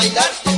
bailar.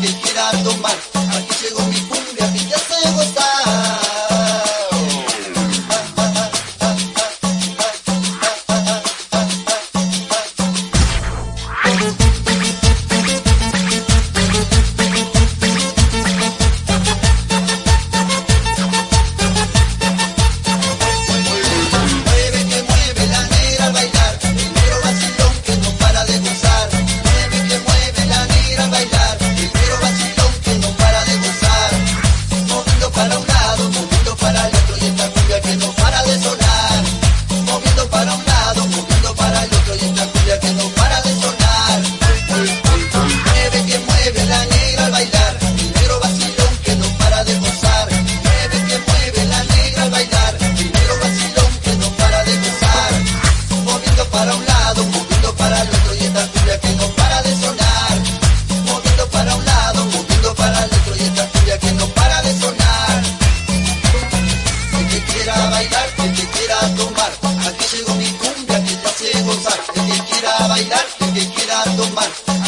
quiera tomar, aquí llegó mi cumbia, que te hace gozar, el que quiera bailar, el que quiera tomar.